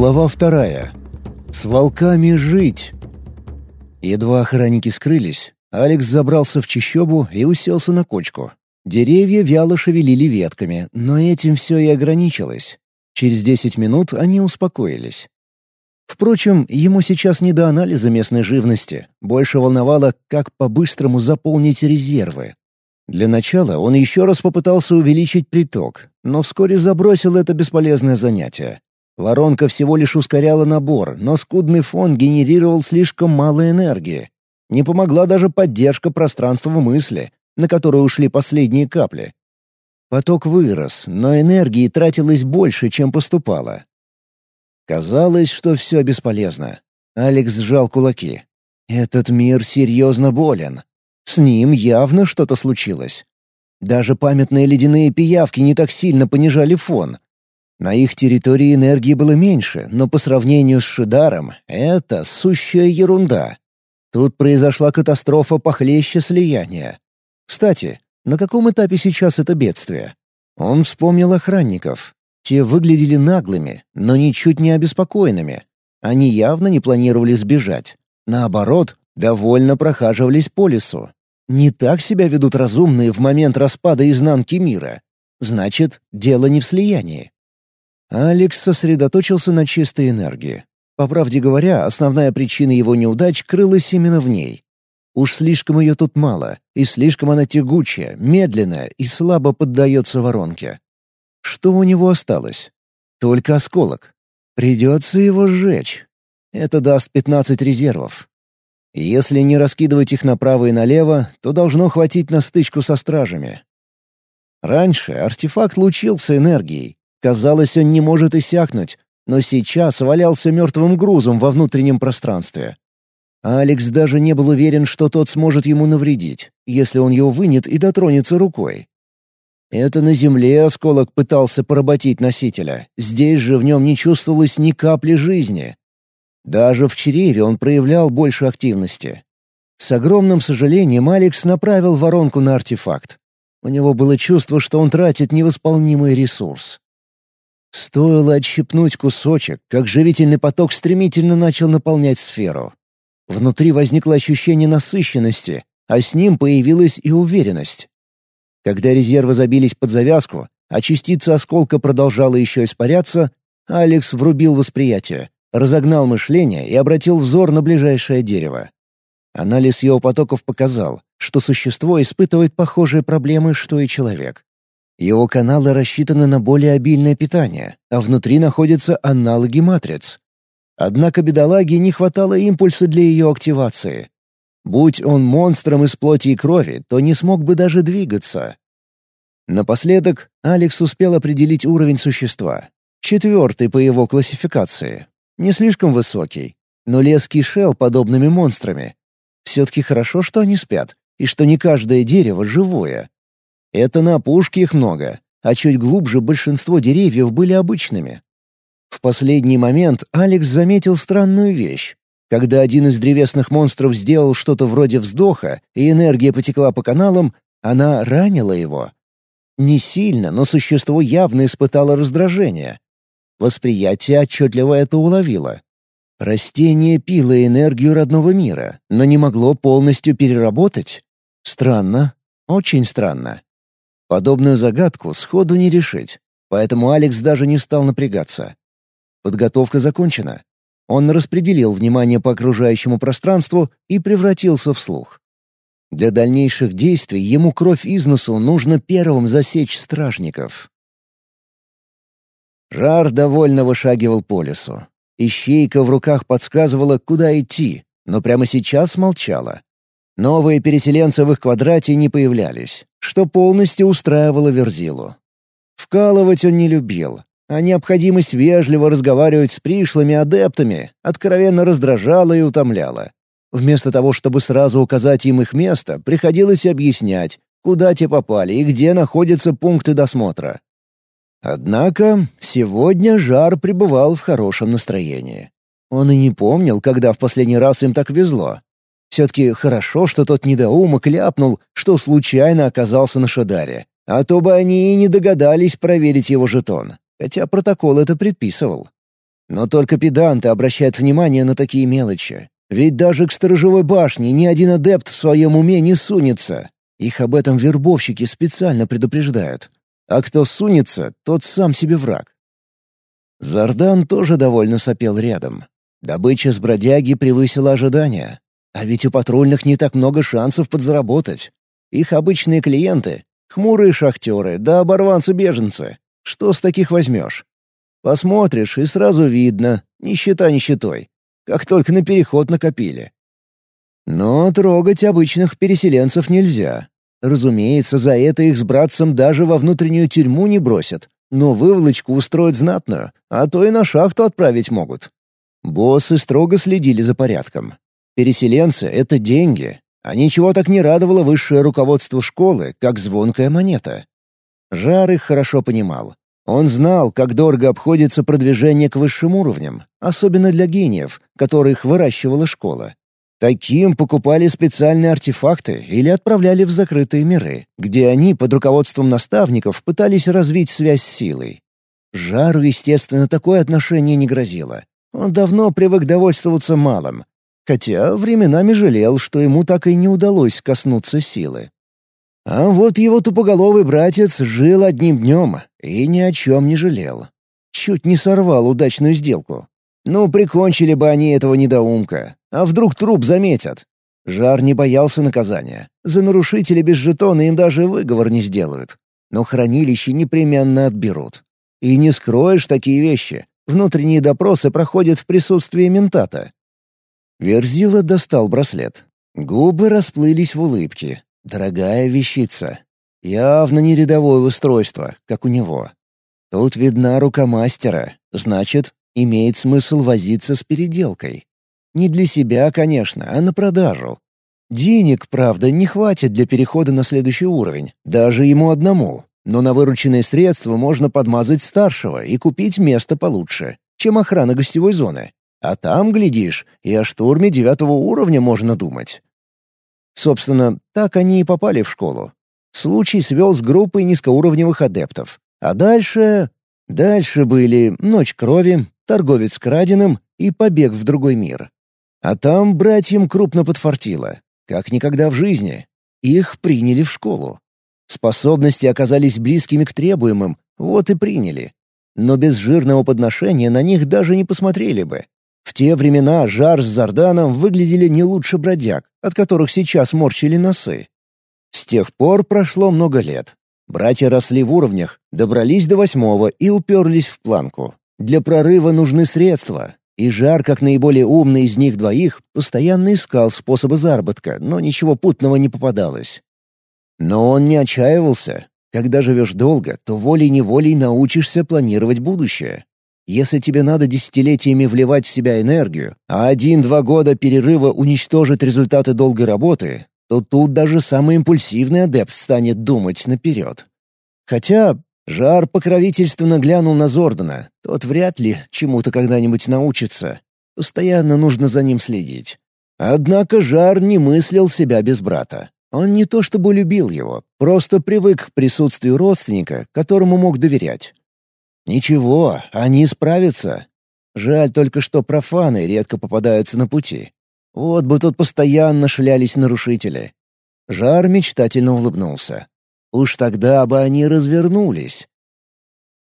Глава вторая. С волками жить. Едва охранники скрылись, Алекс забрался в чащобу и уселся на кочку. Деревья вяло шевелили ветками, но этим все и ограничилось. Через десять минут они успокоились. Впрочем, ему сейчас не до анализа местной живности. Больше волновало, как по-быстрому заполнить резервы. Для начала он еще раз попытался увеличить приток, но вскоре забросил это бесполезное занятие. Воронка всего лишь ускоряла набор, но скудный фон генерировал слишком мало энергии. Не помогла даже поддержка пространства мысли, на которую ушли последние капли. Поток вырос, но энергии тратилось больше, чем поступало. Казалось, что все бесполезно. Алекс сжал кулаки. Этот мир серьезно болен. С ним явно что-то случилось. Даже памятные ледяные пиявки не так сильно понижали фон, на их территории энергии было меньше, но по сравнению с Шидаром это сущая ерунда. Тут произошла катастрофа похлеще слияния. Кстати, на каком этапе сейчас это бедствие? Он вспомнил охранников. Те выглядели наглыми, но ничуть не обеспокоенными. Они явно не планировали сбежать. Наоборот, довольно прохаживались по лесу. Не так себя ведут разумные в момент распада изнанки мира. Значит, дело не в слиянии. Алекс сосредоточился на чистой энергии. По правде говоря, основная причина его неудач крылась именно в ней. Уж слишком ее тут мало, и слишком она тягучая, медленная и слабо поддается воронке. Что у него осталось? Только осколок. Придется его сжечь. Это даст 15 резервов. Если не раскидывать их направо и налево, то должно хватить на стычку со стражами. Раньше артефакт лучился энергией, Казалось, он не может иссякнуть, но сейчас валялся мертвым грузом во внутреннем пространстве. Алекс даже не был уверен, что тот сможет ему навредить, если он его вынет и дотронется рукой. Это на Земле осколок пытался поработить носителя, здесь же в нем не чувствовалось ни капли жизни. Даже в чреве он проявлял больше активности. С огромным сожалением Алекс направил воронку на артефакт. У него было чувство, что он тратит невосполнимый ресурс. Стоило отщипнуть кусочек, как живительный поток стремительно начал наполнять сферу. Внутри возникло ощущение насыщенности, а с ним появилась и уверенность. Когда резервы забились под завязку, а частица осколка продолжала еще испаряться, Алекс врубил восприятие, разогнал мышление и обратил взор на ближайшее дерево. Анализ его потоков показал, что существо испытывает похожие проблемы, что и человек. Его каналы рассчитаны на более обильное питание, а внутри находятся аналоги матриц. Однако бедолаге не хватало импульса для ее активации. Будь он монстром из плоти и крови, то не смог бы даже двигаться. Напоследок Алекс успел определить уровень существа. Четвертый по его классификации. Не слишком высокий, но лес кишел подобными монстрами. Все-таки хорошо, что они спят, и что не каждое дерево живое. Это на опушке их много, а чуть глубже большинство деревьев были обычными. В последний момент Алекс заметил странную вещь. Когда один из древесных монстров сделал что-то вроде вздоха, и энергия потекла по каналам, она ранила его. Не сильно, но существо явно испытало раздражение. Восприятие отчетливо это уловило. Растение пило энергию родного мира, но не могло полностью переработать. Странно, очень странно. Подобную загадку сходу не решить, поэтому Алекс даже не стал напрягаться. Подготовка закончена. Он распределил внимание по окружающему пространству и превратился в слух. Для дальнейших действий ему кровь из носу нужно первым засечь стражников. Жар довольно вышагивал по лесу. Ищейка в руках подсказывала, куда идти, но прямо сейчас молчала. Новые переселенцы в их квадрате не появлялись что полностью устраивало Верзилу. Вкалывать он не любил, а необходимость вежливо разговаривать с пришлыми адептами откровенно раздражала и утомляла. Вместо того, чтобы сразу указать им их место, приходилось объяснять, куда те попали и где находятся пункты досмотра. Однако сегодня Жар пребывал в хорошем настроении. Он и не помнил, когда в последний раз им так везло. Все-таки хорошо, что тот недоумок ляпнул, что случайно оказался на Шадаре. А то бы они и не догадались проверить его жетон, хотя протокол это предписывал. Но только педанты обращают внимание на такие мелочи. Ведь даже к сторожевой башне ни один адепт в своем уме не сунется. Их об этом вербовщики специально предупреждают. А кто сунется, тот сам себе враг. Зардан тоже довольно сопел рядом. Добыча с бродяги превысила ожидания. А ведь у патрульных не так много шансов подзаработать. Их обычные клиенты — хмурые шахтеры да оборванцы-беженцы. Что с таких возьмешь? Посмотришь, и сразу видно, нищета нищетой. Как только на переход накопили. Но трогать обычных переселенцев нельзя. Разумеется, за это их с братцем даже во внутреннюю тюрьму не бросят, но выволочку устроить знатную, а то и на шахту отправить могут. Боссы строго следили за порядком. Переселенцы — это деньги, а ничего так не радовало высшее руководство школы, как звонкая монета. Жар их хорошо понимал. Он знал, как дорого обходится продвижение к высшим уровням, особенно для гениев, которых выращивала школа. Таким покупали специальные артефакты или отправляли в закрытые миры, где они под руководством наставников пытались развить связь с силой. Жару, естественно, такое отношение не грозило. Он давно привык довольствоваться малым, хотя временами жалел, что ему так и не удалось коснуться силы. А вот его тупоголовый братец жил одним днем и ни о чем не жалел. Чуть не сорвал удачную сделку. Ну, прикончили бы они этого недоумка. А вдруг труп заметят? Жар не боялся наказания. За нарушителя без жетона им даже выговор не сделают. Но хранилище непременно отберут. И не скроешь такие вещи. Внутренние допросы проходят в присутствии ментата. Верзила достал браслет. Губы расплылись в улыбке. Дорогая вещица. Явно не рядовое устройство, как у него. Тут видна рука мастера. Значит, имеет смысл возиться с переделкой. Не для себя, конечно, а на продажу. Денег, правда, не хватит для перехода на следующий уровень, даже ему одному. Но на вырученные средства можно подмазать старшего и купить место получше, чем охрана гостевой зоны. А там, глядишь, и о штурме девятого уровня можно думать. Собственно, так они и попали в школу. Случай свел с группой низкоуровневых адептов. А дальше... Дальше были «Ночь крови», «Торговец краденым» и «Побег в другой мир». А там братьям крупно подфартило. Как никогда в жизни. Их приняли в школу. Способности оказались близкими к требуемым, вот и приняли. Но без жирного подношения на них даже не посмотрели бы. В те времена Жар с Зарданом выглядели не лучше бродяг, от которых сейчас морщили носы. С тех пор прошло много лет. Братья росли в уровнях, добрались до восьмого и уперлись в планку. Для прорыва нужны средства, и Жар, как наиболее умный из них двоих, постоянно искал способы заработка, но ничего путного не попадалось. Но он не отчаивался. Когда живешь долго, то волей-неволей научишься планировать будущее. Если тебе надо десятилетиями вливать в себя энергию, а один-два года перерыва уничтожит результаты долгой работы, то тут даже самый импульсивный адепт станет думать наперед. Хотя Жар покровительственно глянул на Зордана. Тот вряд ли чему-то когда-нибудь научится. Постоянно нужно за ним следить. Однако Жар не мыслил себя без брата. Он не то чтобы любил его, просто привык к присутствию родственника, которому мог доверять. Ничего, они справятся. Жаль только, что профаны редко попадаются на пути. Вот бы тут постоянно шлялись нарушители. Жар мечтательно улыбнулся. Уж тогда бы они развернулись.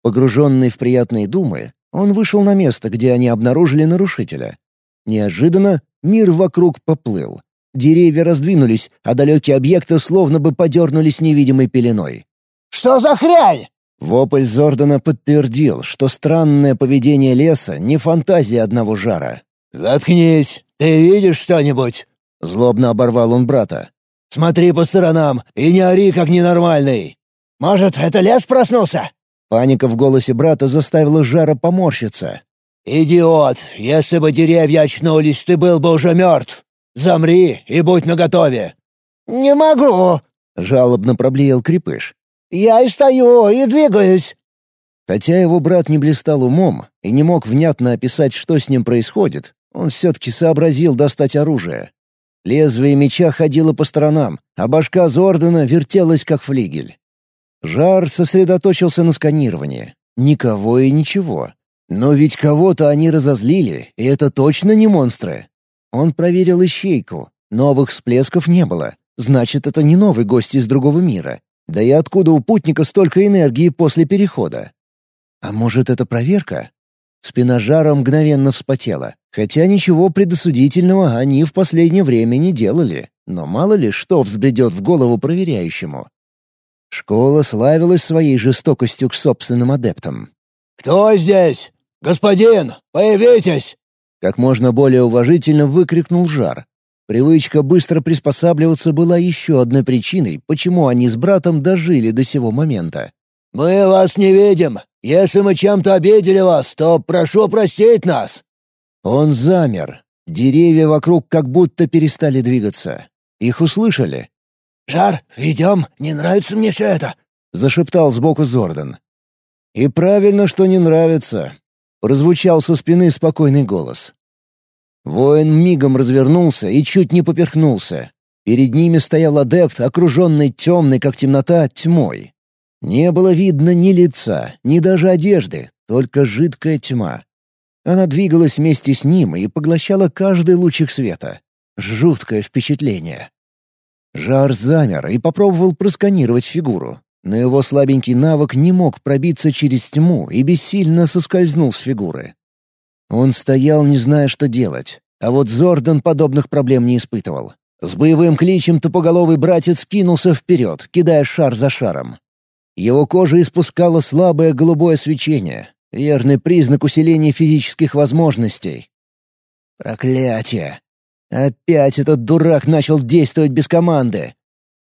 Погруженный в приятные думы, он вышел на место, где они обнаружили нарушителя. Неожиданно мир вокруг поплыл. Деревья раздвинулись, а далекие объекты словно бы подернулись невидимой пеленой. «Что за хрень?» Вопль Зордана подтвердил, что странное поведение леса не фантазия одного жара. «Заткнись! Ты видишь что-нибудь?» Злобно оборвал он брата. Смотри по сторонам и не ори, как ненормальный. Может, это лес проснулся?» Паника в голосе брата заставила Жара поморщиться. «Идиот! Если бы деревья очнулись, ты был бы уже мертв! Замри и будь наготове!» «Не могу!» — жалобно проблеял Крепыш. «Я и стою, и двигаюсь!» Хотя его брат не блистал умом и не мог внятно описать, что с ним происходит, он все-таки сообразил достать оружие. Лезвие меча ходило по сторонам, а башка Зордена вертелась, как флигель. Жар сосредоточился на сканировании. Никого и ничего. Но ведь кого-то они разозлили, и это точно не монстры. Он проверил ищейку. Новых всплесков не было. Значит, это не новый гость из другого мира. Да и откуда у путника столько энергии после перехода? А может, это проверка? Спина жара мгновенно вспотела. Хотя ничего предосудительного они в последнее время не делали. Но мало ли что взбредет в голову проверяющему. Школа славилась своей жестокостью к собственным адептам. «Кто здесь? Господин, появитесь!» Как можно более уважительно выкрикнул Жар. Привычка быстро приспосабливаться была еще одной причиной, почему они с братом дожили до сего момента. «Мы вас не видим. Если мы чем-то обидели вас, то прошу простить нас!» Он замер. Деревья вокруг как будто перестали двигаться. Их услышали. «Жар, идем, не нравится мне все это», — зашептал сбоку Зордан. «И правильно, что не нравится», — прозвучал со спины спокойный голос. Воин мигом развернулся и чуть не поперхнулся. Перед ними стоял адепт, окруженный темной, как темнота, тьмой. Не было видно ни лица, ни даже одежды, только жидкая тьма. Она двигалась вместе с ним и поглощала каждый лучик света. Жуткое впечатление. Жар замер и попробовал просканировать фигуру. Но его слабенький навык не мог пробиться через тьму и бессильно соскользнул с фигуры. Он стоял, не зная, что делать. А вот Зордан подобных проблем не испытывал. С боевым кличем тупоголовый братец кинулся вперед, кидая шар за шаром. Его кожа испускала слабое голубое свечение, верный признак усиления физических возможностей. Проклятие! Опять этот дурак начал действовать без команды.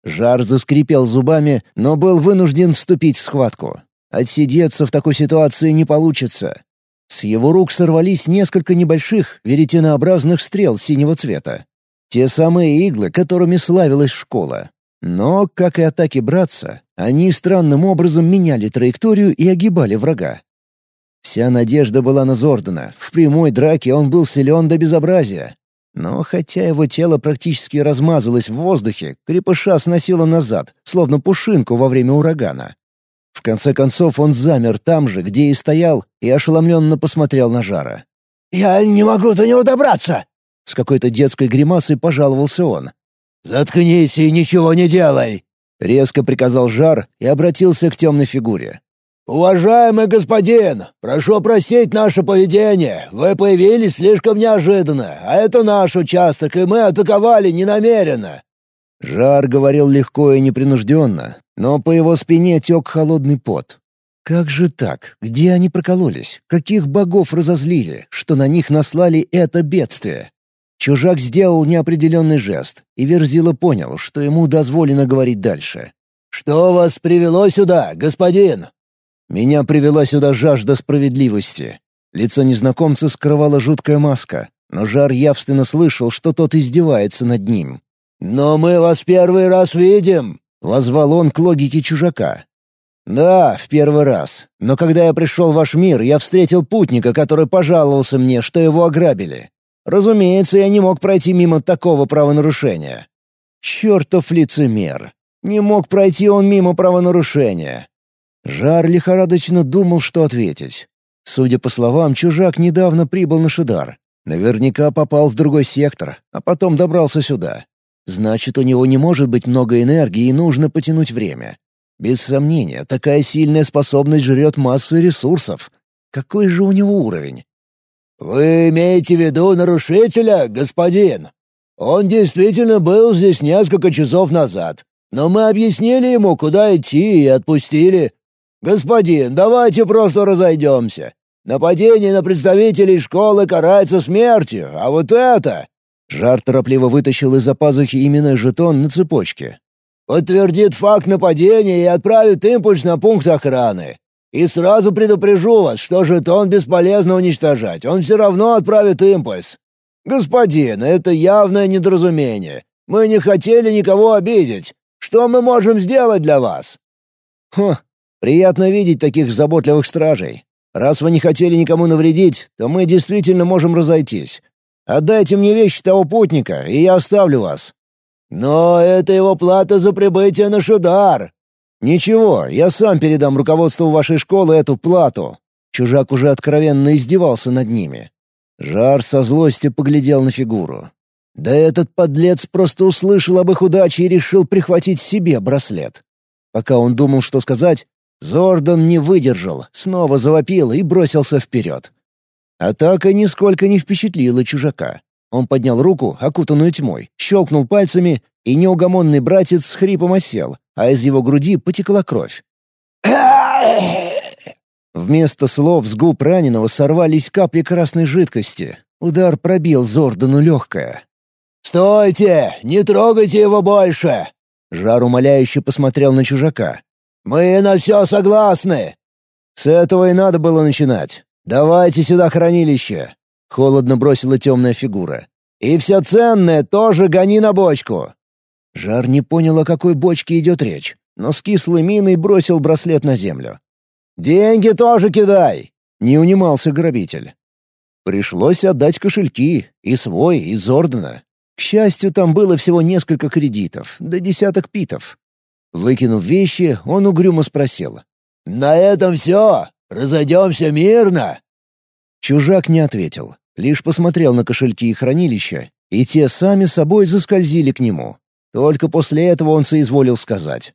Жар заскрипел зубами, но был вынужден вступить в схватку. Отсидеться в такой ситуации не получится. С его рук сорвались несколько небольших веретенообразных стрел синего цвета. Те самые иглы, которыми славилась школа. Но, как и атаки братца, они странным образом меняли траекторию и огибали врага. Вся надежда была на Зордана. В прямой драке он был силен до безобразия. Но хотя его тело практически размазалось в воздухе, крепыша сносило назад, словно пушинку во время урагана. В конце концов он замер там же, где и стоял, и ошеломленно посмотрел на Жара. «Я не могу до него добраться!» С какой-то детской гримасой пожаловался он. «Заткнись и ничего не делай!» Резко приказал Жар и обратился к темной фигуре. «Уважаемый господин, прошу простить наше поведение. Вы появились слишком неожиданно, а это наш участок, и мы атаковали ненамеренно». Жар говорил легко и непринужденно, но по его спине тек холодный пот. Как же так? Где они прокололись? Каких богов разозлили, что на них наслали это бедствие? Чужак сделал неопределенный жест, и Верзила понял, что ему дозволено говорить дальше. «Что вас привело сюда, господин?» Меня привела сюда жажда справедливости. Лицо незнакомца скрывала жуткая маска, но Жар явственно слышал, что тот издевается над ним. «Но мы вас первый раз видим!» — возвал он к логике чужака. «Да, в первый раз. Но когда я пришел в ваш мир, я встретил путника, который пожаловался мне, что его ограбили. Разумеется, я не мог пройти мимо такого правонарушения. Чертов лицемер. Не мог пройти он мимо правонарушения. Жар лихорадочно думал, что ответить. Судя по словам, чужак недавно прибыл на Шидар. Наверняка попал в другой сектор, а потом добрался сюда. Значит, у него не может быть много энергии и нужно потянуть время. Без сомнения, такая сильная способность жрет массу ресурсов. Какой же у него уровень? «Вы имеете в виду нарушителя, господин? Он действительно был здесь несколько часов назад, но мы объяснили ему, куда идти, и отпустили. «Господин, давайте просто разойдемся. Нападение на представителей школы карается смертью, а вот это...» Жар торопливо вытащил из-за пазухи именной жетон на цепочке. «Подтвердит факт нападения и отправит импульс на пункт охраны. И сразу предупрежу вас, что жетон бесполезно уничтожать, он все равно отправит импульс. Господин, это явное недоразумение. Мы не хотели никого обидеть. Что мы можем сделать для вас?» «Хм, Приятно видеть таких заботливых стражей. Раз вы не хотели никому навредить, то мы действительно можем разойтись. Отдайте мне вещи того путника, и я оставлю вас». «Но это его плата за прибытие на Шудар». «Ничего, я сам передам руководству вашей школы эту плату. Чужак уже откровенно издевался над ними. Жар со злостью поглядел на фигуру. Да этот подлец просто услышал об их удаче и решил прихватить себе браслет. Пока он думал, что сказать, Зордан не выдержал, снова завопил и бросился вперед. Атака нисколько не впечатлила чужака. Он поднял руку, окутанную тьмой, щелкнул пальцами, и неугомонный братец с хрипом осел, а из его груди потекла кровь. Вместо слов с губ раненого сорвались капли красной жидкости. Удар пробил Зордану легкое. «Стойте! Не трогайте его больше!» Жар умоляюще посмотрел на чужака. «Мы на все согласны!» «С этого и надо было начинать. Давайте сюда хранилище!» Холодно бросила темная фигура. «И все ценное тоже гони на бочку!» Жар не понял, о какой бочке идет речь, но с кислой миной бросил браслет на землю. «Деньги тоже кидай!» — не унимался грабитель. Пришлось отдать кошельки, и свой, и Зордана. К счастью, там было всего несколько кредитов, да десяток питов. Выкинув вещи, он угрюмо спросил. «На этом все? Разойдемся мирно?» Чужак не ответил, лишь посмотрел на кошельки и хранилища, и те сами собой заскользили к нему. Только после этого он соизволил сказать.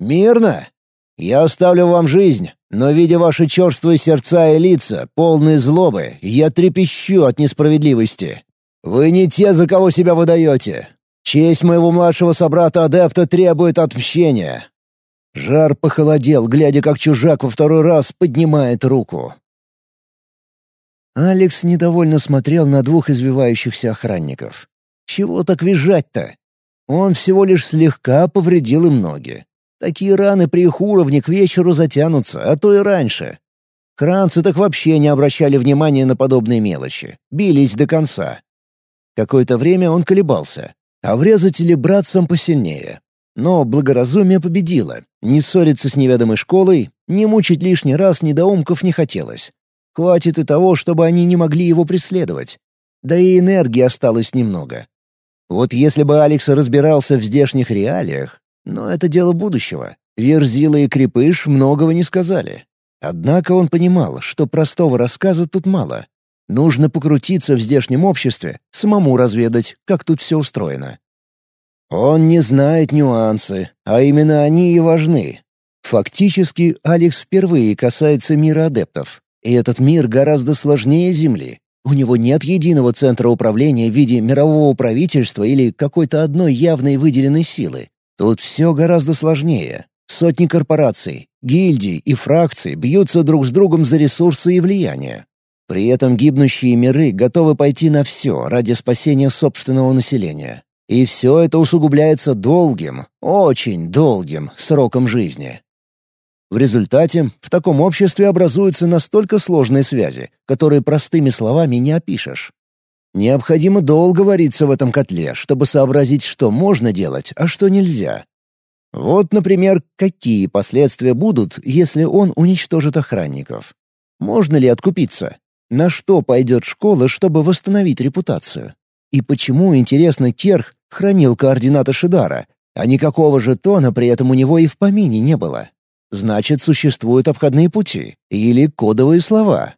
«Мирно? Я оставлю вам жизнь, но, видя ваши черствые сердца и лица, полные злобы, я трепещу от несправедливости. Вы не те, за кого себя выдаете. Честь моего младшего собрата-адепта требует отмщения». Жар похолодел, глядя, как чужак во второй раз поднимает руку. Алекс недовольно смотрел на двух извивающихся охранников. «Чего так визжать-то? Он всего лишь слегка повредил им ноги. Такие раны при их уровне к вечеру затянутся, а то и раньше. Кранцы так вообще не обращали внимания на подобные мелочи. Бились до конца. Какое-то время он колебался. А врезать или братцам посильнее. Но благоразумие победило. Не ссориться с неведомой школой, не мучить лишний раз недоумков не хотелось. Хватит и того, чтобы они не могли его преследовать. Да и энергии осталось немного. Вот если бы Алекс разбирался в здешних реалиях, но это дело будущего. Верзила и Крепыш многого не сказали. Однако он понимал, что простого рассказа тут мало. Нужно покрутиться в здешнем обществе, самому разведать, как тут все устроено. Он не знает нюансы, а именно они и важны. Фактически, Алекс впервые касается мира адептов. И этот мир гораздо сложнее Земли. У него нет единого центра управления в виде мирового правительства или какой-то одной явной выделенной силы. Тут все гораздо сложнее. Сотни корпораций, гильдий и фракций бьются друг с другом за ресурсы и влияние. При этом гибнущие миры готовы пойти на все ради спасения собственного населения. И все это усугубляется долгим, очень долгим сроком жизни. В результате в таком обществе образуются настолько сложные связи, которые простыми словами не опишешь. Необходимо долго вариться в этом котле, чтобы сообразить, что можно делать, а что нельзя. Вот, например, какие последствия будут, если он уничтожит охранников. Можно ли откупиться? На что пойдет школа, чтобы восстановить репутацию? И почему, интересно, Керх хранил координаты Шидара, а никакого жетона при этом у него и в помине не было? Значит, существуют обходные пути или кодовые слова.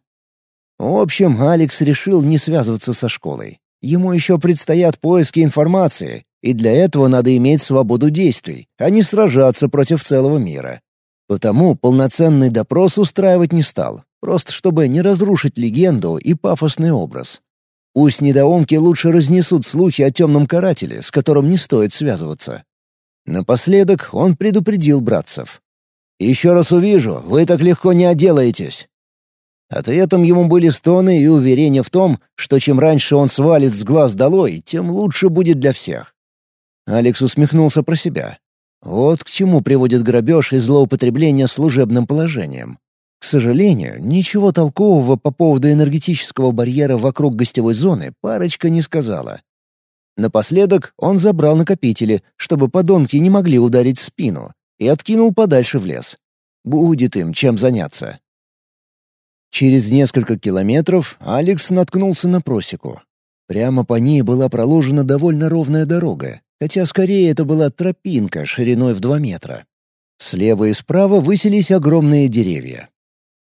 В общем, Алекс решил не связываться со школой. Ему еще предстоят поиски информации, и для этого надо иметь свободу действий, а не сражаться против целого мира. Потому полноценный допрос устраивать не стал, Просто чтобы не разрушить легенду и пафосный образ. Пусть недоумки лучше разнесут слухи о темном карателе, с которым не стоит связываться. Напоследок он предупредил братцев. «Еще раз увижу, вы так легко не отделаетесь». Ответом ему были стоны и уверения в том, что чем раньше он свалит с глаз долой, тем лучше будет для всех. Алекс усмехнулся про себя. Вот к чему приводит грабеж и злоупотребление служебным положением. К сожалению, ничего толкового по поводу энергетического барьера вокруг гостевой зоны парочка не сказала. Напоследок он забрал накопители, чтобы подонки не могли ударить в спину, и откинул подальше в лес. Будет им чем заняться. Через несколько километров Алекс наткнулся на просеку. Прямо по ней была проложена довольно ровная дорога, хотя скорее это была тропинка шириной в два метра. Слева и справа высились огромные деревья.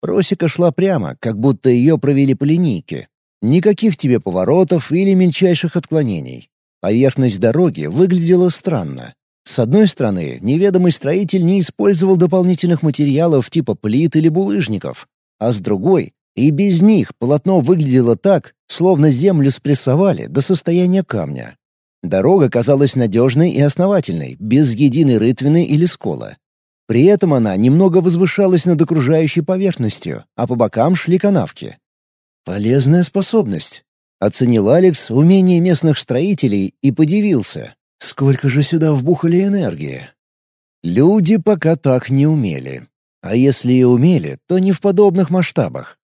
Просека шла прямо, как будто ее провели по линейке. Никаких тебе поворотов или мельчайших отклонений. Поверхность дороги выглядела странно. С одной стороны, неведомый строитель не использовал дополнительных материалов типа плит или булыжников, а с другой, и без них полотно выглядело так, словно землю спрессовали до состояния камня. Дорога казалась надежной и основательной, без единой рытвины или скола. При этом она немного возвышалась над окружающей поверхностью, а по бокам шли канавки. «Полезная способность», — оценил Алекс умение местных строителей и подивился. «Сколько же сюда вбухали энергии?» Люди пока так не умели. А если и умели, то не в подобных масштабах.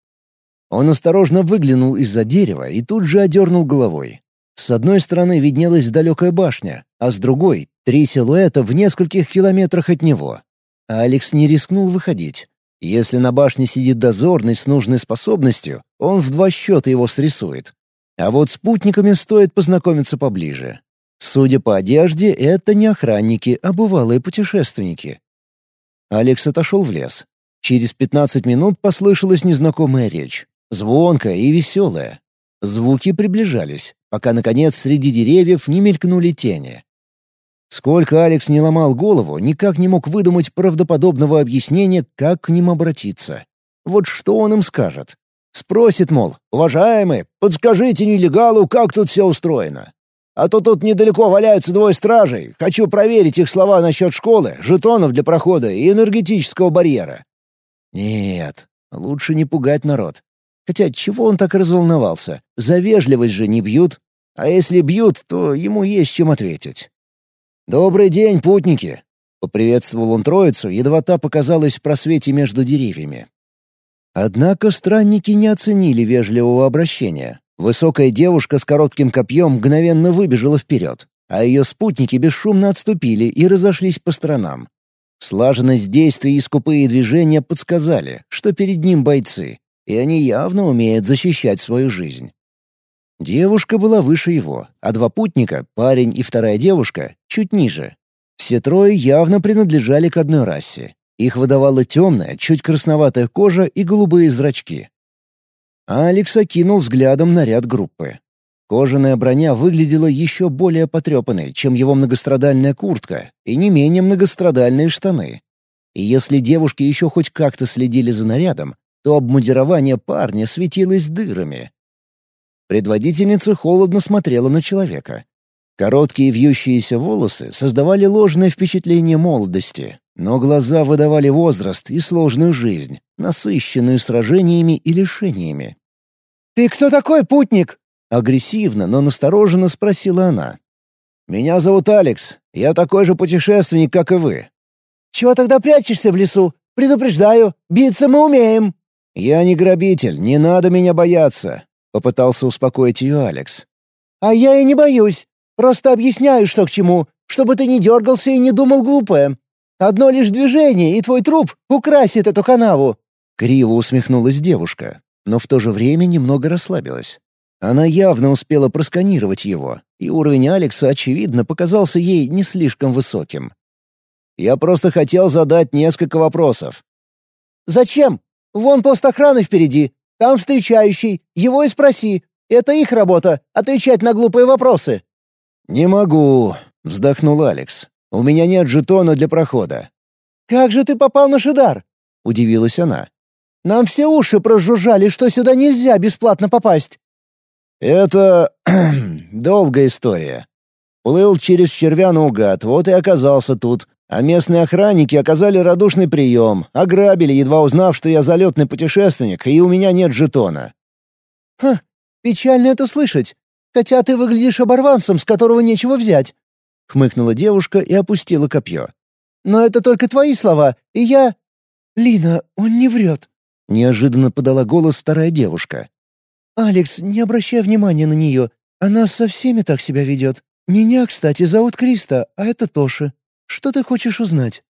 Он осторожно выглянул из-за дерева и тут же одернул головой. С одной стороны виднелась далекая башня, а с другой — три силуэта в нескольких километрах от него. Алекс не рискнул выходить. Если на башне сидит дозорный с нужной способностью, он в два счета его срисует. А вот спутниками стоит познакомиться поближе. Судя по одежде, это не охранники, а бывалые путешественники. Алекс отошел в лес. Через пятнадцать минут послышалась незнакомая речь. Звонкая и веселая. Звуки приближались, пока, наконец, среди деревьев не мелькнули тени. Сколько Алекс не ломал голову, никак не мог выдумать правдоподобного объяснения, как к ним обратиться. Вот что он им скажет? Спросит, мол, «Уважаемый, подскажите нелегалу, как тут все устроено. А то тут недалеко валяются двое стражей. Хочу проверить их слова насчет школы, жетонов для прохода и энергетического барьера». Нет, лучше не пугать народ. Хотя чего он так разволновался? За вежливость же не бьют. А если бьют, то ему есть чем ответить. «Добрый день, путники!» — поприветствовал он троицу, едва та показалась в просвете между деревьями. Однако странники не оценили вежливого обращения. Высокая девушка с коротким копьем мгновенно выбежала вперед, а ее спутники бесшумно отступили и разошлись по сторонам. Слаженность действий и скупые движения подсказали, что перед ним бойцы, и они явно умеют защищать свою жизнь. Девушка была выше его, а два путника, парень и вторая девушка, чуть ниже. Все трое явно принадлежали к одной расе. Их выдавала темная, чуть красноватая кожа и голубые зрачки. Алекс окинул взглядом наряд группы. Кожаная броня выглядела еще более потрепанной, чем его многострадальная куртка, и не менее многострадальные штаны. И если девушки еще хоть как-то следили за нарядом, то обмундирование парня светилось дырами. Предводительница холодно смотрела на человека. Короткие вьющиеся волосы создавали ложное впечатление молодости, но глаза выдавали возраст и сложную жизнь, насыщенную сражениями и лишениями. «Ты кто такой, путник?» — агрессивно, но настороженно спросила она. «Меня зовут Алекс. Я такой же путешественник, как и вы». «Чего тогда прячешься в лесу? Предупреждаю, биться мы умеем». «Я не грабитель, не надо меня бояться», — попытался успокоить ее Алекс. «А я и не боюсь. Просто объясняю, что к чему, чтобы ты не дергался и не думал глупое. Одно лишь движение, и твой труп украсит эту канаву». Криво усмехнулась девушка, но в то же время немного расслабилась. Она явно успела просканировать его, и уровень Алекса, очевидно, показался ей не слишком высоким. «Я просто хотел задать несколько вопросов». «Зачем? Вон пост охраны впереди. Там встречающий. Его и спроси. Это их работа — отвечать на глупые вопросы». «Не могу», — вздохнул Алекс. «У меня нет жетона для прохода». «Как же ты попал на Шидар?» — удивилась она. «Нам все уши прожужжали, что сюда нельзя бесплатно попасть». «Это... долгая история. Плыл через червя наугад, вот и оказался тут. А местные охранники оказали радушный прием, ограбили, едва узнав, что я залетный путешественник, и у меня нет жетона. «Ха, печально это слышать. Хотя ты выглядишь оборванцем, с которого нечего взять», — хмыкнула девушка и опустила копье. «Но это только твои слова, и я...» «Лина, он не врет», — неожиданно подала голос вторая девушка. «Алекс, не обращай внимания на нее. Она со всеми так себя ведет. Меня, кстати, зовут Криста, а это Тоши. Что ты хочешь узнать?»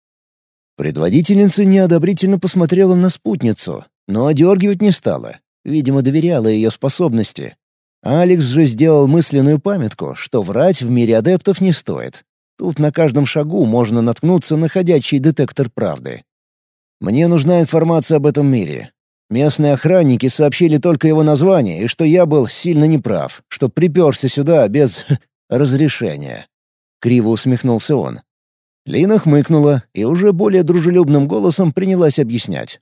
Предводительница неодобрительно посмотрела на спутницу, но одергивать не стала. Видимо, доверяла ее способности. Алекс же сделал мысленную памятку, что врать в мире адептов не стоит. Тут на каждом шагу можно наткнуться на ходячий детектор правды. Мне нужна информация об этом мире. Местные охранники сообщили только его название, и что я был сильно неправ, что приперся сюда без разрешения. Криво усмехнулся он. Лина хмыкнула и уже более дружелюбным голосом принялась объяснять.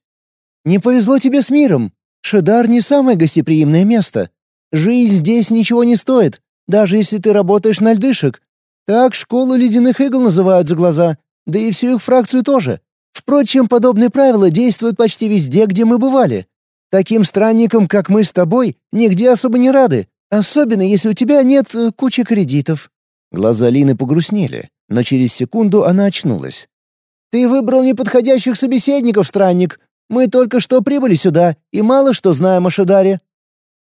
«Не повезло тебе с миром. Шедар не самое гостеприимное место. Жизнь здесь ничего не стоит, даже если ты работаешь на льдышек. Так школу ледяных игл называют за глаза, да и всю их фракцию тоже. Впрочем, подобные правила действуют почти везде, где мы бывали. Таким странникам, как мы с тобой, нигде особо не рады, особенно если у тебя нет э, кучи кредитов». Глаза Лины погрустнели, но через секунду она очнулась. «Ты выбрал неподходящих собеседников, странник. Мы только что прибыли сюда и мало что знаем о Шадаре».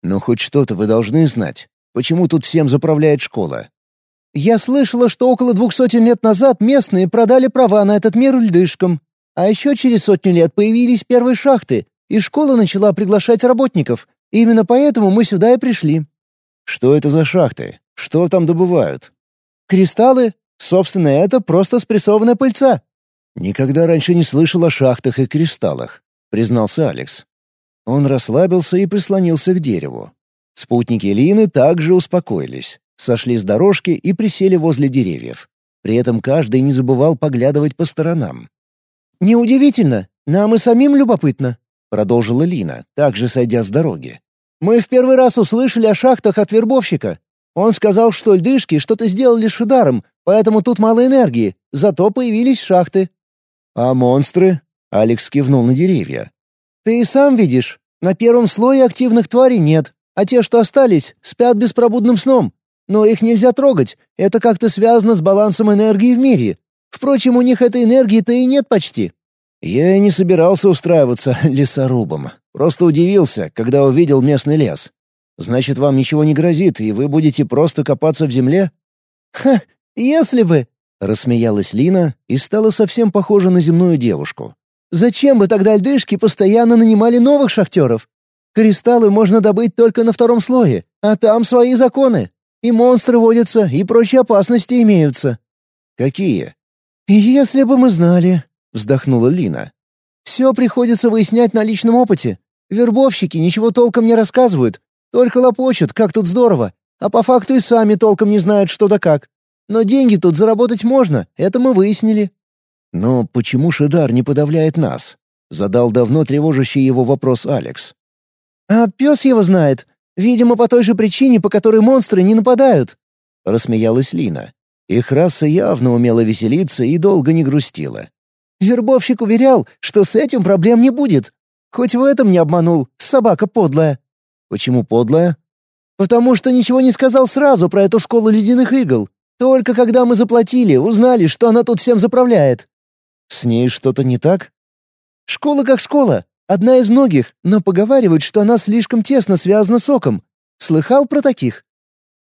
«Но хоть что-то вы должны знать. Почему тут всем заправляет школа?» «Я слышала, что около двух сотен лет назад местные продали права на этот мир льдышкам. А еще через сотню лет появились первые шахты, и школа начала приглашать работников. Именно поэтому мы сюда и пришли». «Что это за шахты? Что там добывают?» «Кристаллы. Собственно, это просто спрессованная пыльца». «Никогда раньше не слышал о шахтах и кристаллах», — признался Алекс. Он расслабился и прислонился к дереву. Спутники Лины также успокоились, сошли с дорожки и присели возле деревьев. При этом каждый не забывал поглядывать по сторонам. «Неудивительно. Нам и самим любопытно», — продолжила Лина, также сойдя с дороги. «Мы в первый раз услышали о шахтах от вербовщика. Он сказал, что льдышки что-то сделали шидаром, поэтому тут мало энергии, зато появились шахты». «А монстры?» — Алекс кивнул на деревья. «Ты и сам видишь. На первом слое активных тварей нет, а те, что остались, спят беспробудным сном. Но их нельзя трогать, это как-то связано с балансом энергии в мире. Впрочем, у них этой энергии-то и нет почти». «Я и не собирался устраиваться лесорубом. Просто удивился, когда увидел местный лес. Значит, вам ничего не грозит, и вы будете просто копаться в земле?» «Ха, если бы!» — рассмеялась Лина и стала совсем похожа на земную девушку. «Зачем бы тогда льдышки постоянно нанимали новых шахтеров? Кристаллы можно добыть только на втором слое, а там свои законы. И монстры водятся, и прочие опасности имеются». «Какие?» «Если бы мы знали», — вздохнула Лина. «Все приходится выяснять на личном опыте. Вербовщики ничего толком не рассказывают, только лопочут, как тут здорово, а по факту и сами толком не знают, что да как. Но деньги тут заработать можно, это мы выяснили». «Но почему Шидар не подавляет нас?» — задал давно тревожащий его вопрос Алекс. «А пес его знает. Видимо, по той же причине, по которой монстры не нападают», — рассмеялась Лина. Их раса явно умела веселиться и долго не грустила. «Вербовщик уверял, что с этим проблем не будет. Хоть в этом не обманул, собака подлая». «Почему подлая?» «Потому что ничего не сказал сразу про эту школу ледяных игл. Только когда мы заплатили, узнали, что она тут всем заправляет». «С ней что-то не так?» «Школа как школа. Одна из многих, но поговаривают, что она слишком тесно связана с оком. Слыхал про таких?»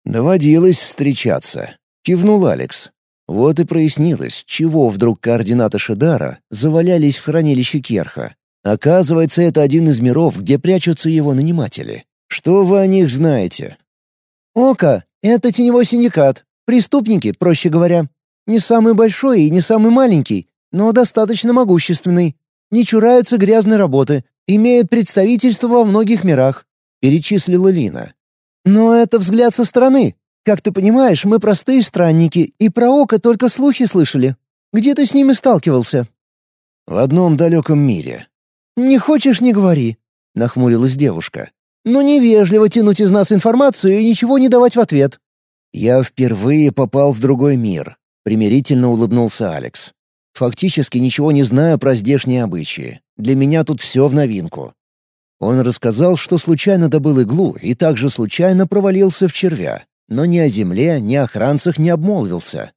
«Доводилось встречаться. Кивнул Алекс. Вот и прояснилось, чего вдруг координаты Шидара завалялись в хранилище Керха. Оказывается, это один из миров, где прячутся его наниматели. Что вы о них знаете? Ока — это теневой синдикат. Преступники, проще говоря. Не самый большой и не самый маленький, но достаточно могущественный. Не чураются грязной работы, имеют представительство во многих мирах», — перечислила Лина. «Но это взгляд со стороны, как ты понимаешь, мы простые странники, и про Ока только слухи слышали. Где ты с ними сталкивался?» «В одном далеком мире». «Не хочешь — не говори», — нахмурилась девушка. «Но невежливо тянуть из нас информацию и ничего не давать в ответ». «Я впервые попал в другой мир», — примирительно улыбнулся Алекс. «Фактически ничего не знаю про здешние обычаи. Для меня тут все в новинку». Он рассказал, что случайно добыл иглу и также случайно провалился в червя, но ни о земле, ни о хранцах не обмолвился.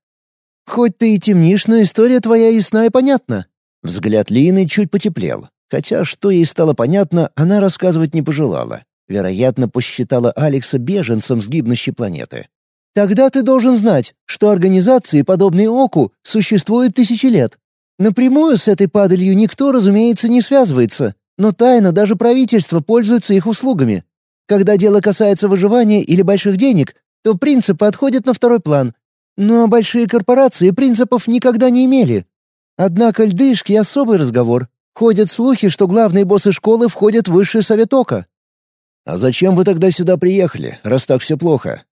«Хоть ты и темнишь, но история твоя ясна и понятна». Взгляд Лины чуть потеплел, хотя что ей стало понятно, она рассказывать не пожелала. Вероятно, посчитала Алекса беженцем с гибнущей планеты. «Тогда ты должен знать, что организации, подобные ОКУ, существуют тысячи лет. Напрямую с этой падалью никто, разумеется, не связывается, но тайно даже правительство пользуется их услугами. Когда дело касается выживания или больших денег, то принципы отходят на второй план. Но большие корпорации принципов никогда не имели. Однако льдышки — особый разговор. Ходят слухи, что главные боссы школы входят в высший совет ока». «А зачем вы тогда сюда приехали, раз так все плохо?»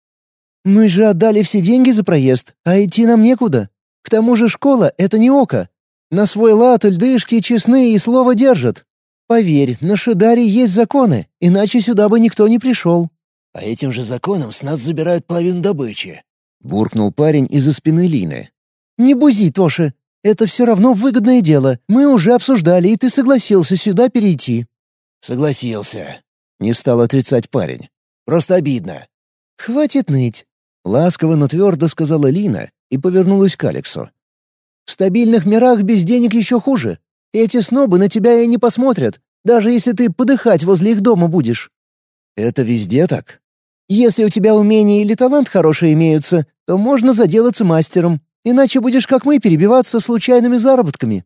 «Мы же отдали все деньги за проезд, а идти нам некуда. К тому же школа — это не око. На свой лад льдышки честные и слово держат. Поверь, на Шидаре есть законы, иначе сюда бы никто не пришел». «А этим же законом с нас забирают половину добычи», — буркнул парень из-за спины Лины. «Не бузи, Тоши. Это все равно выгодное дело. Мы уже обсуждали, и ты согласился сюда перейти». «Согласился», — не стал отрицать парень. «Просто обидно». «Хватит ныть», — ласково, но твердо сказала Лина и повернулась к Алексу. «В стабильных мирах без денег еще хуже. Эти снобы на тебя и не посмотрят, даже если ты подыхать возле их дома будешь». «Это везде так?» «Если у тебя умения или талант хорошие имеются, то можно заделаться мастером, иначе будешь, как мы, перебиваться случайными заработками».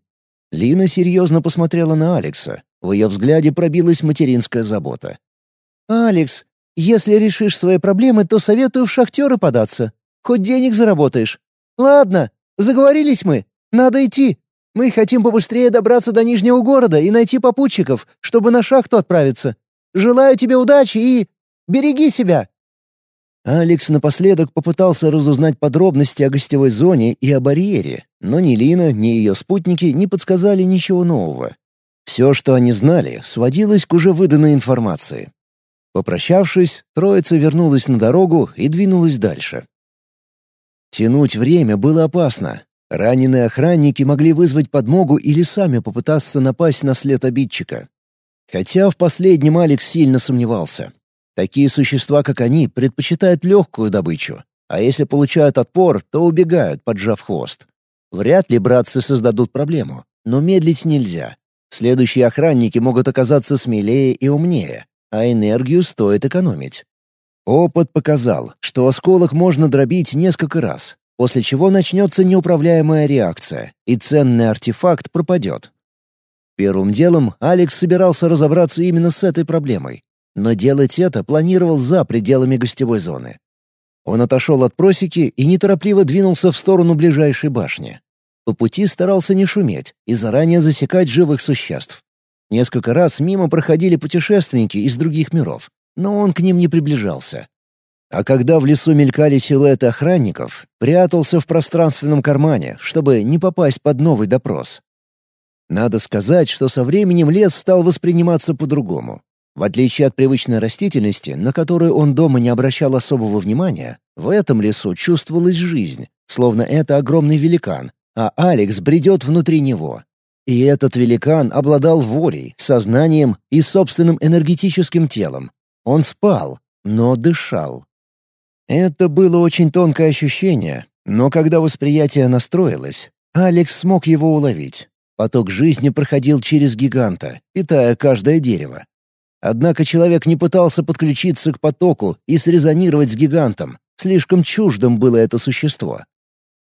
Лина серьезно посмотрела на Алекса. В ее взгляде пробилась материнская забота. «Алекс, если решишь свои проблемы, то советую в шахтеры податься. Хоть денег заработаешь. Ладно, заговорились мы. Надо идти. Мы хотим побыстрее добраться до Нижнего города и найти попутчиков, чтобы на шахту отправиться. Желаю тебе удачи и... береги себя!» Алекс напоследок попытался разузнать подробности о гостевой зоне и о барьере, но ни Лина, ни ее спутники не подсказали ничего нового. Все, что они знали, сводилось к уже выданной информации. Попрощавшись, троица вернулась на дорогу и двинулась дальше. Тянуть время было опасно, Раненые охранники могли вызвать подмогу или сами попытаться напасть на след обидчика. Хотя в последнем Алекс сильно сомневался. Такие существа, как они, предпочитают легкую добычу, а если получают отпор, то убегают, поджав хвост. Вряд ли братцы создадут проблему, но медлить нельзя. Следующие охранники могут оказаться смелее и умнее, а энергию стоит экономить. Опыт показал, что осколок можно дробить несколько раз, после чего начнется неуправляемая реакция, и ценный артефакт пропадет. Первым делом Алекс собирался разобраться именно с этой проблемой, но делать это планировал за пределами гостевой зоны. Он отошел от просеки и неторопливо двинулся в сторону ближайшей башни. По пути старался не шуметь и заранее засекать живых существ. Несколько раз мимо проходили путешественники из других миров, но он к ним не приближался. А когда в лесу мелькали силуэты охранников, прятался в пространственном кармане, чтобы не попасть под новый допрос. Надо сказать, что со временем лес стал восприниматься по-другому. В отличие от привычной растительности, на которую он дома не обращал особого внимания, в этом лесу чувствовалась жизнь, словно это огромный великан, а Алекс бредет внутри него. И этот великан обладал волей, сознанием и собственным энергетическим телом. Он спал, но дышал. Это было очень тонкое ощущение, но когда восприятие настроилось, Алекс смог его уловить. Поток жизни проходил через гиганта, питая каждое дерево. Однако человек не пытался подключиться к потоку и срезонировать с гигантом. Слишком чуждым было это существо.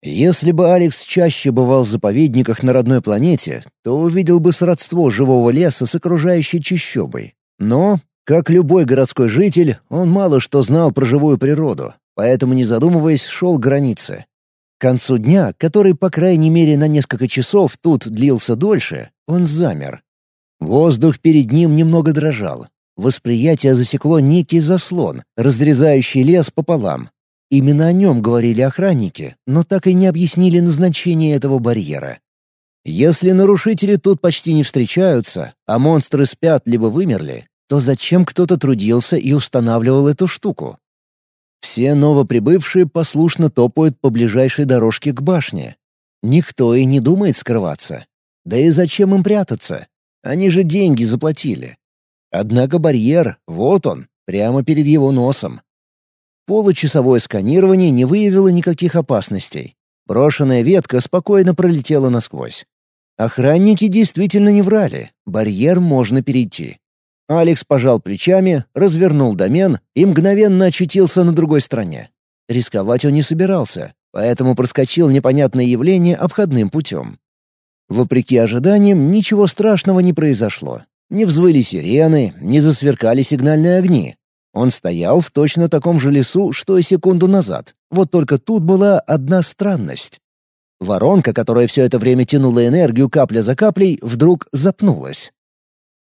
Если бы Алекс чаще бывал в заповедниках на родной планете, то увидел бы сродство живого леса с окружающей чащобой. Но как любой городской житель, он мало что знал про живую природу, поэтому, не задумываясь, шел к границе. К концу дня, который, по крайней мере, на несколько часов тут длился дольше, он замер. Воздух перед ним немного дрожал. Восприятие засекло некий заслон, разрезающий лес пополам. Именно о нем говорили охранники, но так и не объяснили назначение этого барьера. Если нарушители тут почти не встречаются, а монстры спят либо вымерли, то зачем кто-то трудился и устанавливал эту штуку? Все новоприбывшие послушно топают по ближайшей дорожке к башне. Никто и не думает скрываться. Да и зачем им прятаться? Они же деньги заплатили. Однако барьер, вот он, прямо перед его носом. Получасовое сканирование не выявило никаких опасностей. Брошенная ветка спокойно пролетела насквозь. Охранники действительно не врали, барьер можно перейти. Алекс пожал плечами, развернул домен и мгновенно очутился на другой стороне. Рисковать он не собирался, поэтому проскочил непонятное явление обходным путем. Вопреки ожиданиям, ничего страшного не произошло. Не взвыли сирены, не засверкали сигнальные огни. Он стоял в точно таком же лесу, что и секунду назад. Вот только тут была одна странность. Воронка, которая все это время тянула энергию капля за каплей, вдруг запнулась.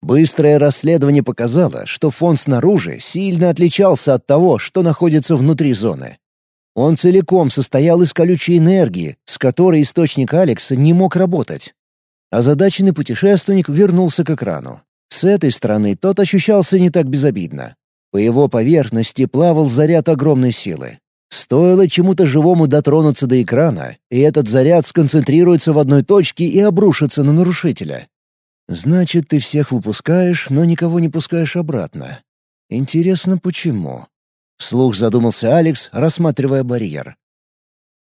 Быстрое расследование показало, что фон снаружи сильно отличался от того, что находится внутри зоны. Он целиком состоял из колючей энергии, с которой источник Алекса не мог работать. Озадаченный путешественник вернулся к экрану. С этой стороны тот ощущался не так безобидно. По его поверхности плавал заряд огромной силы. Стоило чему-то живому дотронуться до экрана, и этот заряд сконцентрируется в одной точке и обрушится на нарушителя. Значит, ты всех выпускаешь, но никого не пускаешь обратно. Интересно, почему? Вслух задумался Алекс, рассматривая барьер.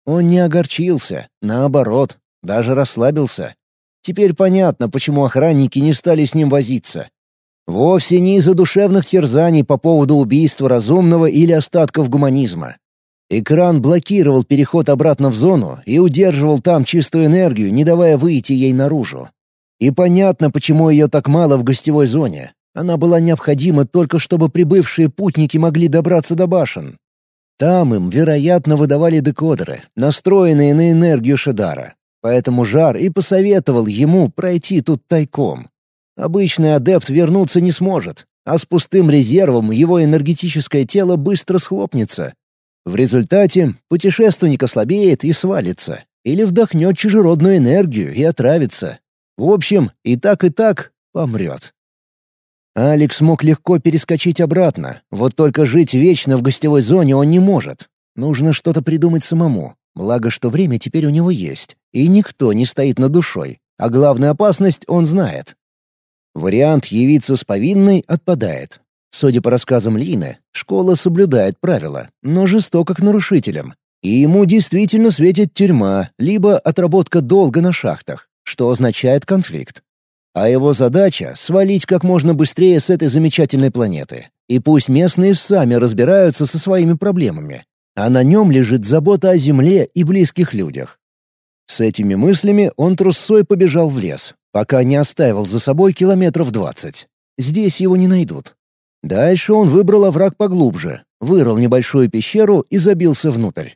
Он не огорчился, наоборот, даже расслабился. Теперь понятно, почему охранники не стали с ним возиться. Вовсе не из-за душевных терзаний по поводу убийства разумного или остатков гуманизма. Экран блокировал переход обратно в зону и удерживал там чистую энергию, не давая выйти ей наружу. И понятно, почему ее так мало в гостевой зоне. Она была необходима только чтобы прибывшие путники могли добраться до башен. Там им, вероятно, выдавали декодеры, настроенные на энергию Шедара. Поэтому Жар и посоветовал ему пройти тут тайком. Обычный адепт вернуться не сможет, а с пустым резервом его энергетическое тело быстро схлопнется. В результате путешественник ослабеет и свалится, или вдохнет чужеродную энергию и отравится, в общем, и так, и так помрет. Алекс мог легко перескочить обратно, вот только жить вечно в гостевой зоне он не может. Нужно что-то придумать самому, благо что время теперь у него есть, и никто не стоит над душой, а главную опасность он знает. Вариант явиться с повинной отпадает. Судя по рассказам Лины, школа соблюдает правила, но жестоко к нарушителям. И ему действительно светит тюрьма, либо отработка долга на шахтах что означает конфликт. А его задача — свалить как можно быстрее с этой замечательной планеты. И пусть местные сами разбираются со своими проблемами. А на нем лежит забота о земле и близких людях. С этими мыслями он трусцой побежал в лес, пока не оставил за собой километров двадцать. Здесь его не найдут. Дальше он выбрал овраг поглубже, вырыл небольшую пещеру и забился внутрь.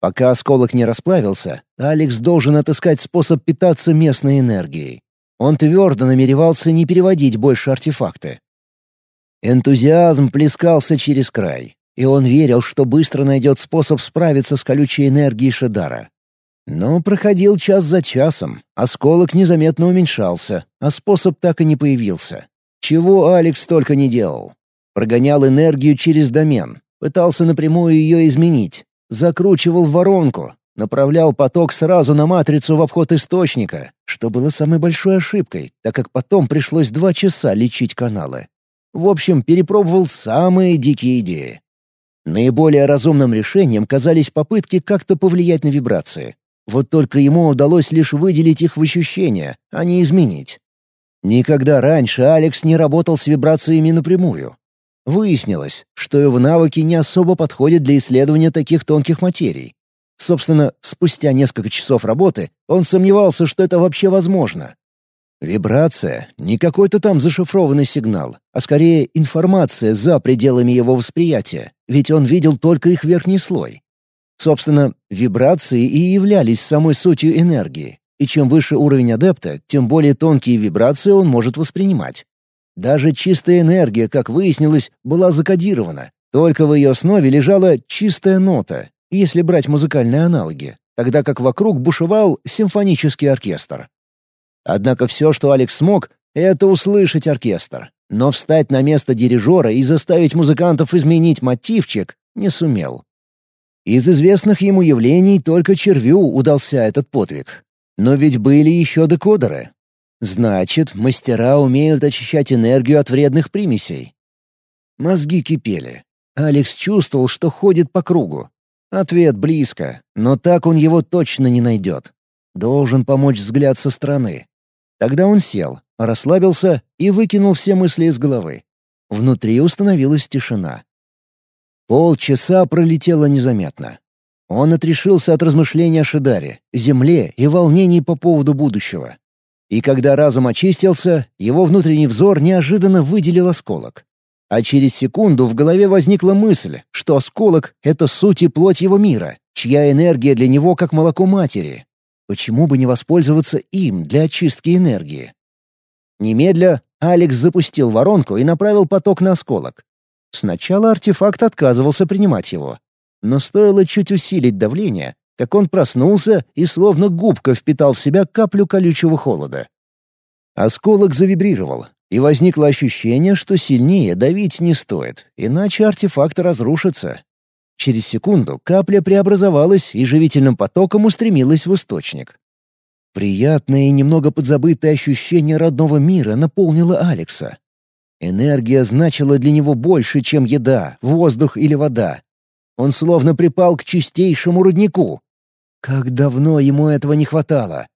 Пока осколок не расплавился, Алекс должен отыскать способ питаться местной энергией. Он твердо намеревался не переводить больше артефакты. Энтузиазм плескался через край, и он верил, что быстро найдет способ справиться с колючей энергией Шедара. Но проходил час за часом, осколок незаметно уменьшался, а способ так и не появился. Чего Алекс только не делал. Прогонял энергию через домен, пытался напрямую ее изменить, Закручивал воронку, направлял поток сразу на матрицу в обход источника, что было самой большой ошибкой, так как потом пришлось два часа лечить каналы. В общем, перепробовал самые дикие идеи. Наиболее разумным решением казались попытки как-то повлиять на вибрации. Вот только ему удалось лишь выделить их в ощущения, а не изменить. Никогда раньше Алекс не работал с вибрациями напрямую. Выяснилось, что его навыки не особо подходят для исследования таких тонких материй. Собственно, спустя несколько часов работы он сомневался, что это вообще возможно. Вибрация — не какой-то там зашифрованный сигнал, а скорее информация за пределами его восприятия, ведь он видел только их верхний слой. Собственно, вибрации и являлись самой сутью энергии, и чем выше уровень адепта, тем более тонкие вибрации он может воспринимать. Даже чистая энергия, как выяснилось, была закодирована. Только в ее основе лежала чистая нота, если брать музыкальные аналоги, тогда как вокруг бушевал симфонический оркестр. Однако все, что Алекс смог, — это услышать оркестр. Но встать на место дирижера и заставить музыкантов изменить мотивчик не сумел. Из известных ему явлений только червю удался этот подвиг. Но ведь были еще декодеры, Значит, мастера умеют очищать энергию от вредных примесей. Мозги кипели. Алекс чувствовал, что ходит по кругу. Ответ близко, но так он его точно не найдет. Должен помочь взгляд со стороны. Тогда он сел, расслабился и выкинул все мысли из головы. Внутри установилась тишина. Полчаса пролетело незаметно. Он отрешился от размышления о Шидаре, земле и волнений по поводу будущего. И когда разум очистился, его внутренний взор неожиданно выделил осколок. А через секунду в голове возникла мысль, что осколок — это суть и плоть его мира, чья энергия для него как молоко матери. Почему бы не воспользоваться им для очистки энергии? Немедля Алекс запустил воронку и направил поток на осколок. Сначала артефакт отказывался принимать его. Но стоило чуть усилить давление, как он проснулся и словно губка впитал в себя каплю колючего холода. Осколок завибрировал, и возникло ощущение, что сильнее давить не стоит, иначе артефакт разрушится. Через секунду капля преобразовалась и живительным потоком устремилась в источник. Приятное и немного подзабытое ощущение родного мира наполнило Алекса. Энергия значила для него больше, чем еда, воздух или вода. Он словно припал к чистейшему руднику. Как давно ему этого не хватало.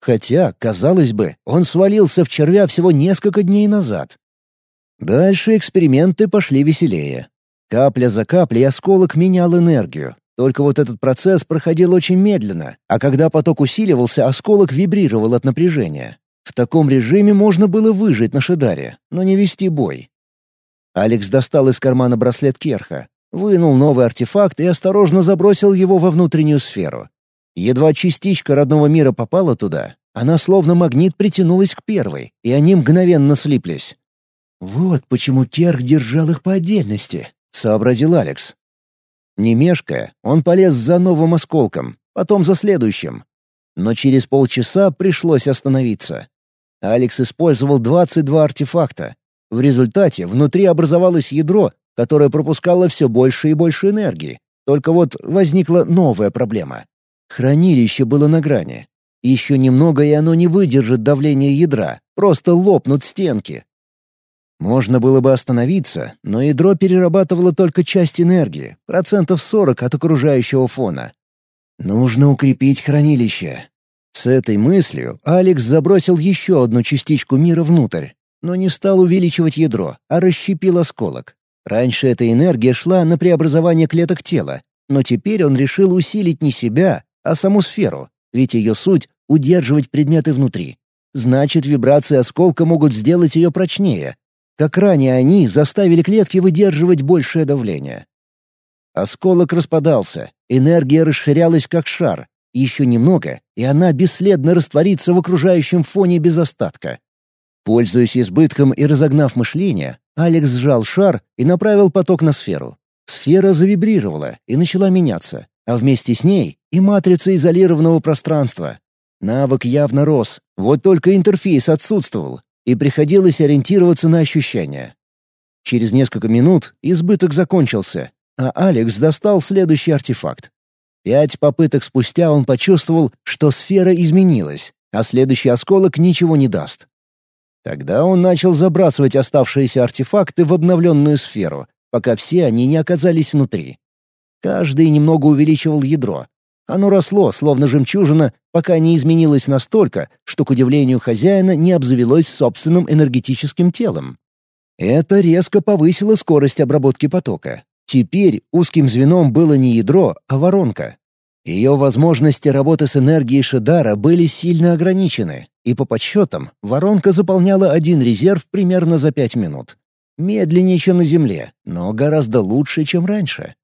Хотя, казалось бы, он свалился в червя всего несколько дней назад. Дальше эксперименты пошли веселее. Капля за каплей осколок менял энергию. Только вот этот процесс проходил очень медленно, а когда поток усиливался, осколок вибрировал от напряжения. В таком режиме можно было выжить на Шидаре, но не вести бой. Алекс достал из кармана браслет Керха, вынул новый артефакт и осторожно забросил его во внутреннюю сферу. Едва частичка родного мира попала туда, она словно магнит притянулась к первой, и они мгновенно слиплись. «Вот почему Керх держал их по отдельности», — сообразил Алекс. Не мешкая, он полез за новым осколком, потом за следующим. Но через полчаса пришлось остановиться. Алекс использовал 22 артефакта. В результате внутри образовалось ядро, которое пропускало все больше и больше энергии. Только вот возникла новая проблема. Хранилище было на грани. Еще немного, и оно не выдержит давления ядра, просто лопнут стенки. Можно было бы остановиться, но ядро перерабатывало только часть энергии, процентов 40 от окружающего фона. Нужно укрепить хранилище. С этой мыслью Алекс забросил еще одну частичку мира внутрь, но не стал увеличивать ядро, а расщепил осколок. Раньше эта энергия шла на преобразование клеток тела, но теперь он решил усилить не себя, а саму сферу, ведь ее суть — удерживать предметы внутри. Значит, вибрации осколка могут сделать ее прочнее. Как ранее они заставили клетки выдерживать большее давление. Осколок распадался, энергия расширялась как шар. Еще немного, и она бесследно растворится в окружающем фоне без остатка. Пользуясь избытком и разогнав мышление, Алекс сжал шар и направил поток на сферу. Сфера завибрировала и начала меняться, а вместе с ней и матрица изолированного пространства. Навык явно рос, вот только интерфейс отсутствовал, и приходилось ориентироваться на ощущения. Через несколько минут избыток закончился, а Алекс достал следующий артефакт. Пять попыток спустя он почувствовал, что сфера изменилась, а следующий осколок ничего не даст. Тогда он начал забрасывать оставшиеся артефакты в обновленную сферу, пока все они не оказались внутри. Каждый немного увеличивал ядро. Оно росло, словно жемчужина, пока не изменилось настолько, что, к удивлению хозяина, не обзавелось собственным энергетическим телом. Это резко повысило скорость обработки потока. Теперь узким звеном было не ядро, а воронка. Ее возможности работы с энергией Шидара были сильно ограничены, и по подсчетам воронка заполняла один резерв примерно за пять минут. Медленнее, чем на Земле, но гораздо лучше, чем раньше.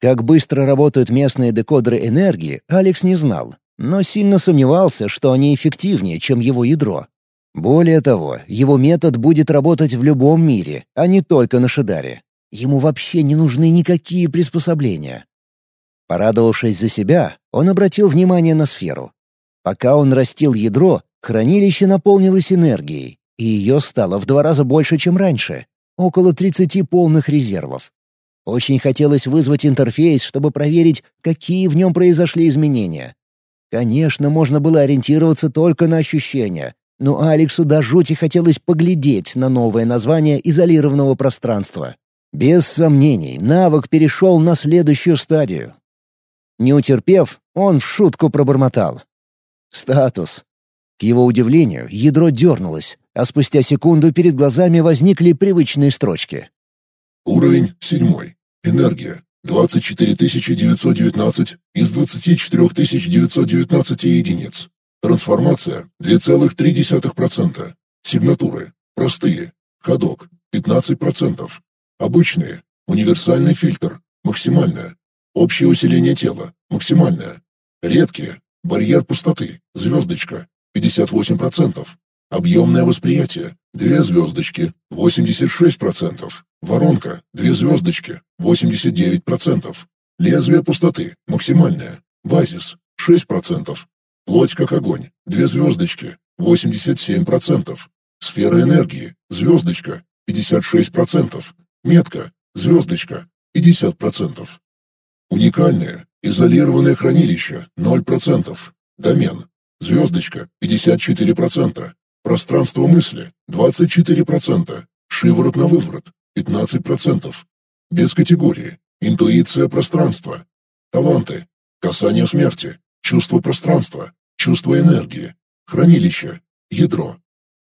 Как быстро работают местные декодеры энергии, Алекс не знал, но сильно сомневался, что они эффективнее, чем его ядро. Более того, его метод будет работать в любом мире, а не только на Шидаре. Ему вообще не нужны никакие приспособления. Порадовавшись за себя, он обратил внимание на сферу. Пока он растил ядро, хранилище наполнилось энергией, и ее стало в два раза больше, чем раньше. Около 30 полных резервов. Очень хотелось вызвать интерфейс, чтобы проверить, какие в нем произошли изменения. Конечно, можно было ориентироваться только на ощущения, но Алексу до жути хотелось поглядеть на новое название изолированного пространства. Без сомнений, навык перешел на следующую стадию. Не утерпев, он в шутку пробормотал. «Статус». К его удивлению, ядро дернулось, а спустя секунду перед глазами возникли привычные строчки. Уровень седьмой. Энергия 24919 из 24919 единиц. Трансформация 2,3%. Сигнатуры простые. Ходок 15%. Обычные. Универсальный фильтр. Максимальное. Общее усиление тела. Максимальное. Редкие. Барьер пустоты, звездочка, 58%. Объемное восприятие, две звездочки, 86%. Воронка, две звездочки, 89%. Лезвие пустоты, максимальное. Базис, 6%. Плоть как огонь, две звездочки, 87%. Сфера энергии, звездочка, 56%. Метка, звездочка, 50%. Уникальное, изолированное хранилище, 0%. Домен, звездочка, 54%. Пространство мысли, 24%. Шиворот на выворот, 15%. Без категории, интуиция пространства. Таланты, касание смерти, чувство пространства, чувство энергии, хранилище, ядро.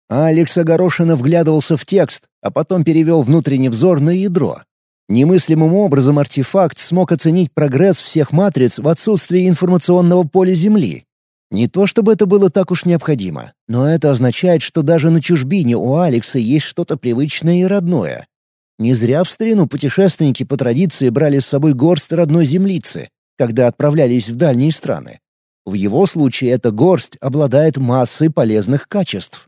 Алекс огорошенно вглядывался в текст, а потом перевел внутренний взор на ядро. Немыслимым образом артефакт смог оценить прогресс всех матриц в отсутствии информационного поля Земли. Не то чтобы это было так уж необходимо, но это означает, что даже на чужбине у Алекса есть что-то привычное и родное. Не зря в старину путешественники по традиции брали с собой горсть родной землицы, когда отправлялись в дальние страны. В его случае эта горсть обладает массой полезных качеств.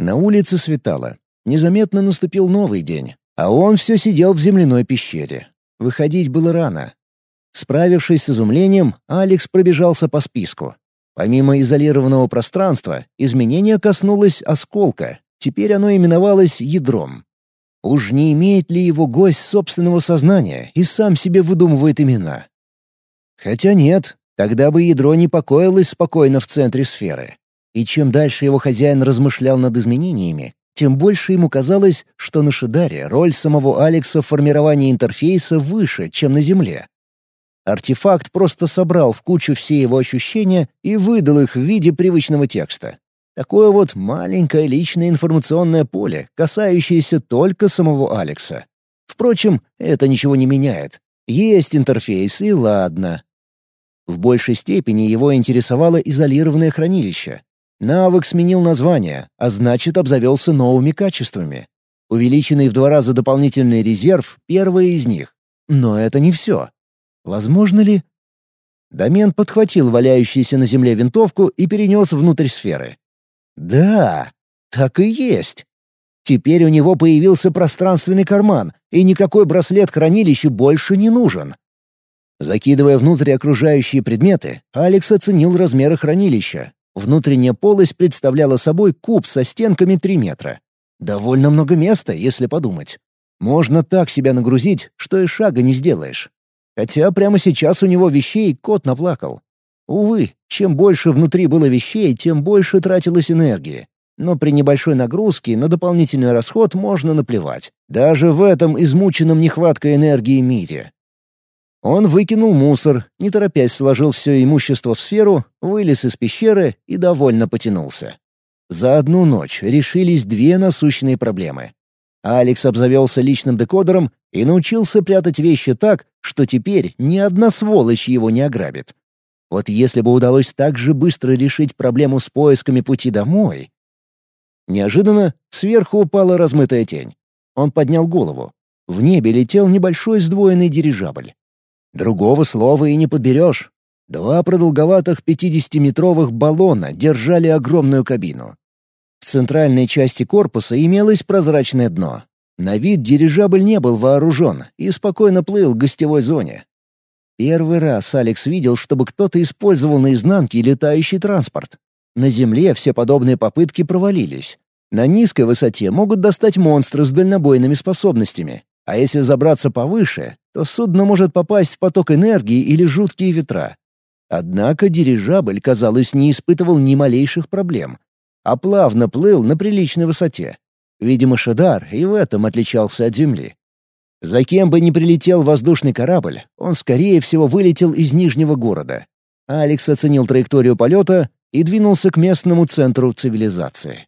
На улице светало. Незаметно наступил новый день, а он все сидел в земляной пещере. Выходить было рано. Справившись с изумлением, Алекс пробежался по списку. Помимо изолированного пространства, изменение коснулось осколка. Теперь оно именовалось ядром. Уж не имеет ли его гость собственного сознания и сам себе выдумывает имена? Хотя нет, тогда бы ядро не покоилось спокойно в центре сферы. И чем дальше его хозяин размышлял над изменениями, тем больше ему казалось, что на Шидаре роль самого Алекса в формировании интерфейса выше, чем на Земле. Артефакт просто собрал в кучу все его ощущения и выдал их в виде привычного текста. Такое вот маленькое личное информационное поле, касающееся только самого Алекса. Впрочем, это ничего не меняет. Есть интерфейс, и ладно. В большей степени его интересовало изолированное хранилище, Навык сменил название, а значит обзавелся новыми качествами. Увеличенный в два раза дополнительный резерв — первое из них. Но это не все. Возможно ли... Домен подхватил валяющуюся на земле винтовку и перенес внутрь сферы. Да, так и есть. Теперь у него появился пространственный карман, и никакой браслет хранилища больше не нужен. Закидывая внутрь окружающие предметы, Алекс оценил размеры хранилища, Внутренняя полость представляла собой куб со стенками 3 метра. Довольно много места, если подумать. Можно так себя нагрузить, что и шага не сделаешь. Хотя прямо сейчас у него вещей кот наплакал. Увы, чем больше внутри было вещей, тем больше тратилось энергии. Но при небольшой нагрузке на дополнительный расход можно наплевать. Даже в этом измученном нехваткой энергии мире. Он выкинул мусор, не торопясь сложил все имущество в сферу, вылез из пещеры и довольно потянулся. За одну ночь решились две насущные проблемы. Алекс обзавелся личным декодером и научился прятать вещи так, что теперь ни одна сволочь его не ограбит. Вот если бы удалось так же быстро решить проблему с поисками пути домой... Неожиданно сверху упала размытая тень. Он поднял голову. В небе летел небольшой сдвоенный дирижабль. Другого слова и не подберешь. Два продолговатых 50-метровых баллона держали огромную кабину. В центральной части корпуса имелось прозрачное дно. На вид дирижабль не был вооружен и спокойно плыл в гостевой зоне. Первый раз Алекс видел, чтобы кто-то использовал наизнанке летающий транспорт. На Земле все подобные попытки провалились. На низкой высоте могут достать монстры с дальнобойными способностями, а если забраться повыше, то судно может попасть в поток энергии или жуткие ветра. Однако дирижабль, казалось, не испытывал ни малейших проблем, а плавно плыл на приличной высоте. Видимо, Шадар и в этом отличался от Земли. За кем бы ни прилетел воздушный корабль, он, скорее всего, вылетел из Нижнего города. Алекс оценил траекторию полета и двинулся к местному центру цивилизации.